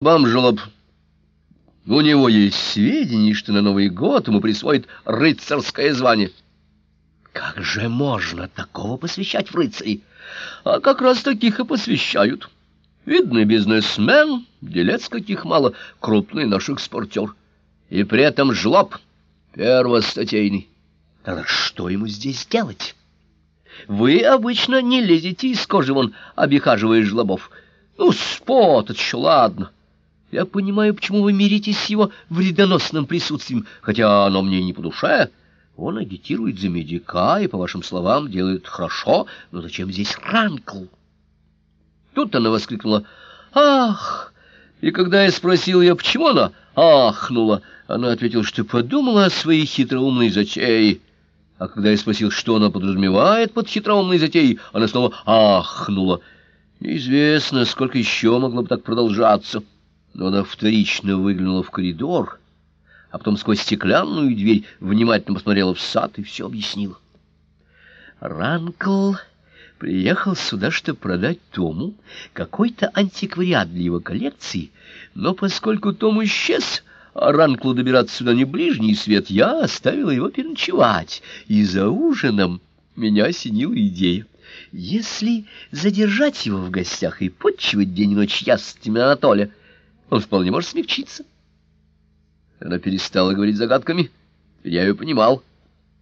вам, жлоб. У него есть сведения, что на Новый год ему присвоит рыцарское звание. Как же можно такого посвящать в рыцари? А как раз таких и посвящают. Видный бизнесмен, делец каких мало, крупный наш экспортер. И при этом жлоб первостатейный. Тогда что ему здесь делать? Вы обычно не лезете из кожи вон, обихаживая жлобов. Ну, спот, это еще ладно. Я понимаю, почему вы миритесь с его вредоносным присутствием, хотя оно мне не по душе. Он агитирует за медика и, по вашим словам, делает хорошо, но зачем здесь Ранкл? Тут она воскликнула «Ах!» И когда я спросил ее, почему она ахнула, она ответила, что подумала о своей хитроумной затее. А когда я спросил, что она подразумевает под хитроумной затеей, она снова ахнула. Неизвестно, сколько еще могло бы так продолжаться но она вторично выглянула в коридор, а потом сквозь стеклянную дверь внимательно посмотрела в сад и все объяснила. Ранкл приехал сюда, чтобы продать Тому какой-то антиквариат для его коллекции, но поскольку Том исчез, а Ранклу добираться сюда не ближний свет, я оставила его переночевать, и за ужином меня осенила идея. Если задержать его в гостях и подчивать день и ночь ясностями Анатолия, он вполне может смягчиться. Она перестала говорить загадками. Я ее понимал.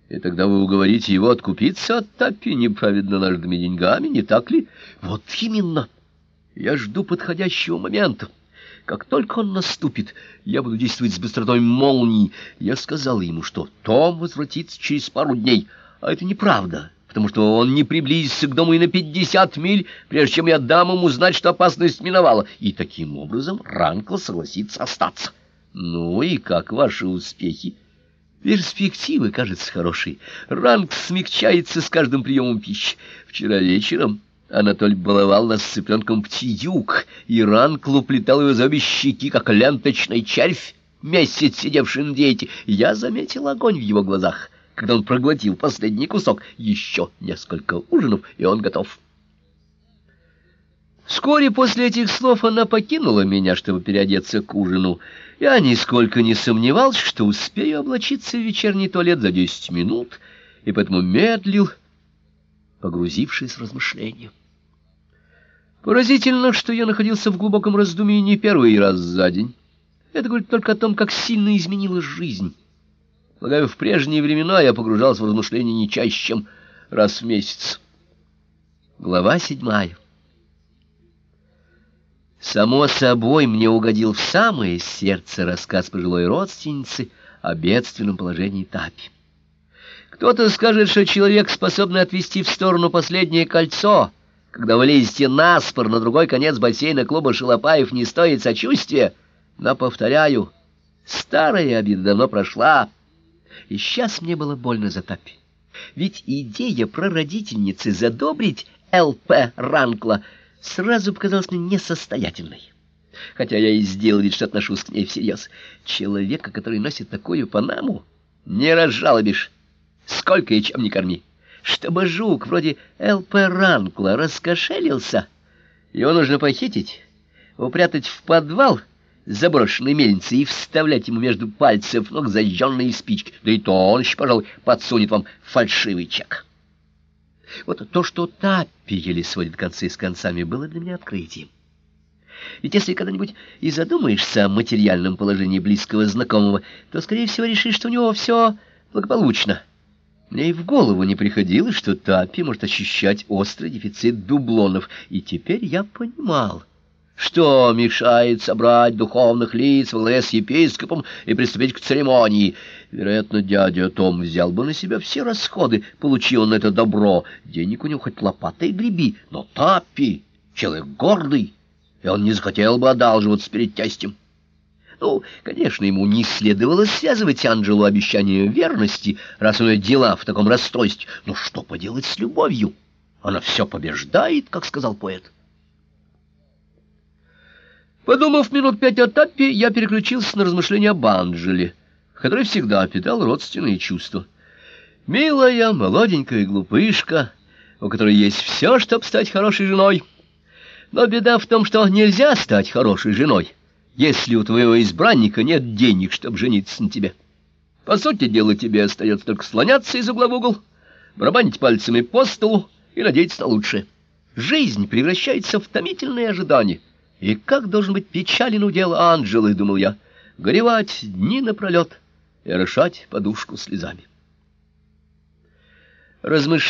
И тогда вы уговорите его откупиться от Таппи неправедно нажитыми деньгами, не так ли? Вот именно. Я жду подходящего момента. Как только он наступит, я буду действовать с быстротой молнии. Я сказал ему, что Том возвратится через пару дней, а это неправда потому что он не приблизится к дому и на пятьдесят миль, прежде чем я дам ему знать, что опасность миновала. И таким образом Ранкл согласится остаться. Ну и как ваши успехи? Перспективы, кажется, хорошие. Ранг смягчается с каждым приемом пищи. Вчера вечером Анатоль баловал нас с цыпленком птиюк, и Ранкл уплетал его за обе щеки, как ленточный червь, месяц сидевший на диете. Я заметил огонь в его глазах когда он проглотил последний кусок. Еще несколько ужинов, и он готов. Вскоре после этих слов она покинула меня, чтобы переодеться к ужину. Я нисколько не сомневался, что успею облачиться в вечерний туалет за десять минут, и поэтому медлил, погрузившись в размышления. Поразительно, что я находился в глубоком раздумье не первый раз за день. Это говорит только о том, как сильно изменилась жизнь. Полагаю, в прежние времена я погружался в размышления не чаще, чем раз в месяц. Глава седьмая. Само собой, мне угодил в самое сердце рассказ пожилой родственницы о бедственном положении Тапи. Кто-то скажет, что человек, способный отвести в сторону последнее кольцо, когда вы лезете на спор на другой конец бассейна клуба Шалопаев, не стоит сочувствия, но, повторяю, старая обида давно прошла, и сейчас мне было больно за Таппи. Ведь идея прародительницы задобрить Л.П. Ранкла сразу показалась мне несостоятельной. Хотя я и сделал вид, что отношусь к ней всерьез. Человека, который носит такую панаму, не разжалобишь. Сколько и чем не корми. Чтобы жук вроде Л.П. Ранкла раскошелился, его нужно похитить, упрятать в подвал — заброшенной мельницы и вставлять ему между пальцев ног зажженные спички, да и то он еще, пожалуй, подсунет вам фальшивый чек. Вот то, что Таппи еле сводит концы с концами, было для меня открытием. Ведь если когда-нибудь и задумаешься о материальном положении близкого знакомого, то, скорее всего, решишь, что у него все благополучно. Мне и в голову не приходило, что Таппи может ощущать острый дефицит дублонов, и теперь я понимал — что мешает собрать духовных лиц в главе епископом и приступить к церемонии? Вероятно, дядя Том взял бы на себя все расходы, получил он это добро. Денег у него хоть лопатой греби, но Таппи — человек гордый, и он не захотел бы одалживаться перед тестем. Ну, конечно, ему не следовало связывать Анджелу обещание верности, раз у нее дела в таком расстройстве. Но что поделать с любовью? Она все побеждает, как сказал поэт. Подумав минут пять о Таппе, я переключился на размышления об Анджеле, который всегда питал родственные чувства. Милая, молоденькая глупышка, у которой есть все, чтобы стать хорошей женой. Но беда в том, что нельзя стать хорошей женой, если у твоего избранника нет денег, чтобы жениться на тебе? По сути дела, тебе остается только слоняться из угла в угол, барабанить пальцами по столу и надеяться на лучшее. Жизнь превращается в томительное ожидание. И как должен быть печален удел Анджелы, думал я, горевать дни напролет и орошать подушку слезами. Размышляя,